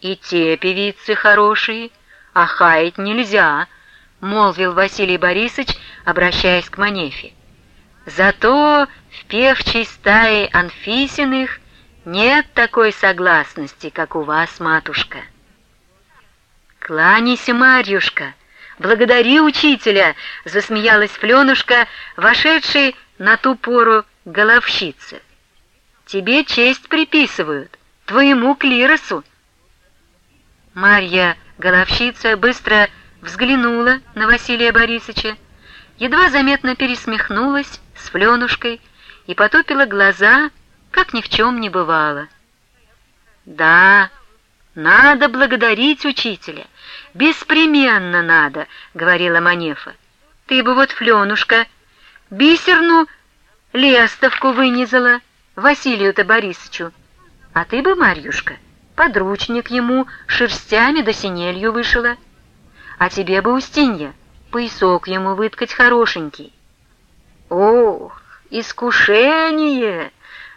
И те певицы хорошие, а хаять нельзя, молвил Василий Борисович, обращаясь к Манефе. Зато в певчей стае Анфисиных нет такой согласности, как у вас, матушка. Кланяйся, Марьюшка, благодари учителя, засмеялась Фленушка, вошедшей на ту пору головщица. Тебе честь приписывают, твоему клиросу. Марья, головщица, быстро взглянула на Василия Борисовича, едва заметно пересмехнулась с Фленушкой и потупила глаза, как ни в чем не бывало. «Да, надо благодарить учителя, беспременно надо», — говорила Манефа. «Ты бы вот, Фленушка, бисерну лестовку вынизала Василию-то Борисовичу, а ты бы, Марьюшка, подручник ему шерстями да синелью вышила, а тебе бы, Устинья, поясок ему выткать хорошенький». «Ох, искушение!»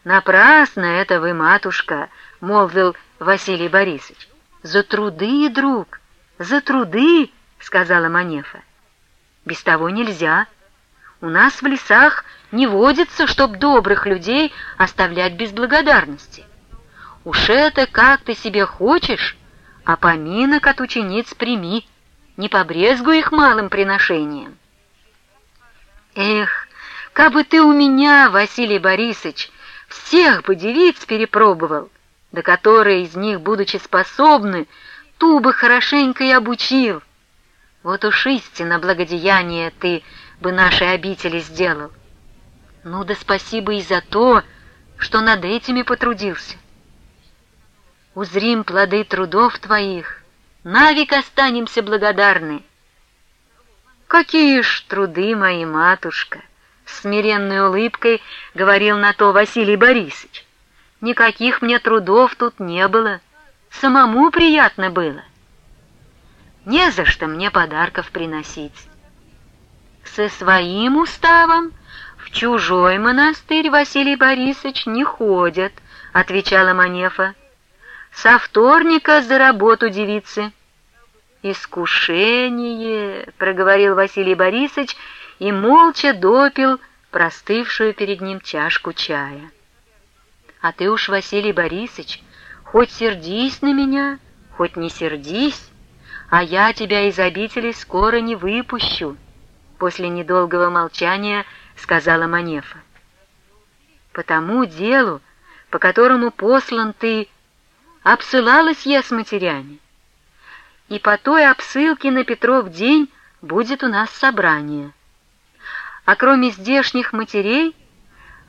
«Напрасно это вы, матушка!» — молвил Василий Борисович. «За труды, друг, за труды!» — сказала Манефа. «Без того нельзя. У нас в лесах не водится, чтоб добрых людей оставлять без благодарности. Уж это как ты себе хочешь, а поминок от учениц прими, не побрезгуй их малым приношением». «Эх, как бы ты у меня, Василий Борисович!» всех бы девиц перепробовал, до которой из них, будучи способны, ту бы хорошенько и обучил. Вот уж истинно благодеяние ты бы нашей обители сделал. Ну да спасибо и за то, что над этими потрудился. Узрим плоды трудов твоих, навек останемся благодарны. Какие ж труды мои, матушка! смиренной улыбкой говорил на то Василий Борисович. Никаких мне трудов тут не было, самому приятно было. Не за что мне подарков приносить. Со своим уставом в чужой монастырь Василий Борисович не ходят, отвечала Манефа. Со вторника за работу девицы. «Искушение!» — проговорил Василий Борисович и молча допил простывшую перед ним чашку чая. «А ты уж, Василий Борисович, хоть сердись на меня, хоть не сердись, а я тебя из обители скоро не выпущу», после недолгого молчания сказала Манефа. «По тому делу, по которому послан ты, обсылалась я с матерями, и по той обсылке на Петров день будет у нас собрание» а кроме здешних матерей,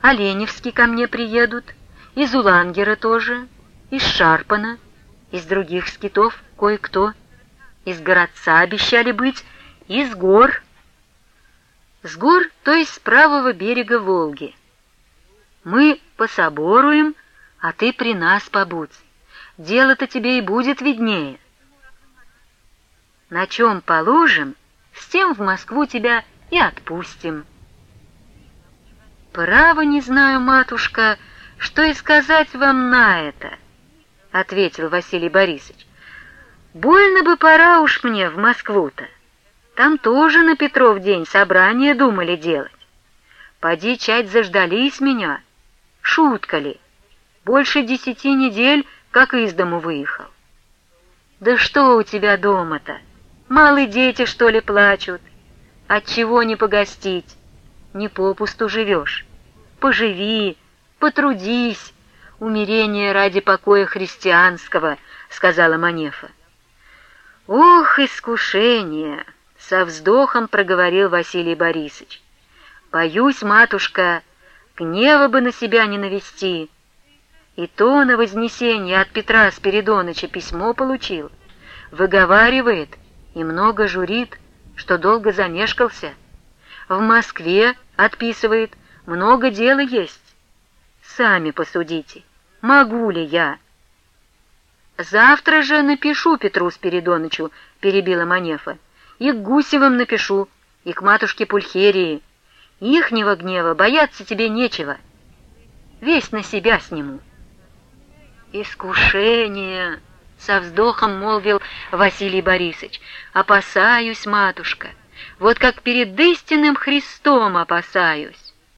Оленевски ко мне приедут, из Улангера тоже, из Шарпана, из других скитов кое-кто, из городца обещали быть, из гор. С гор, то есть с правого берега Волги. Мы пособоруем, а ты при нас побудь. Дело-то тебе и будет виднее. На чем положим, с тем в Москву тебя и отпустим. «Право не знаю, матушка, что и сказать вам на это», — ответил Василий Борисович. «Больно бы пора уж мне в Москву-то. Там тоже на Петров день собрание думали делать. Поди чать заждались меня. Шутка ли? Больше десяти недель, как из дому выехал. Да что у тебя дома-то? Малые дети, что ли, плачут? Отчего не погостить? Не попусту живешь. Поживи, потрудись, умерение ради покоя христианского, сказала Манефа. Ох, искушение! Со вздохом проговорил Василий Борисович. Боюсь, матушка, гнева бы на себя не навести. И то на вознесение от Петра Спиридоныча письмо получил. Выговаривает и много журит, что долго замешкался. В Москве отписывает, много дела есть. Сами посудите, могу ли я? Завтра же напишу Петру Спиридонычу, перебила Манефа, и к Гусевым напишу, и к матушке Пульхерии. Ихнего гнева бояться тебе нечего. Весь на себя сниму. Искушение, Со вздохом молвил Василий Борисович. «Опасаюсь, матушка, вот как перед истинным Христом опасаюсь».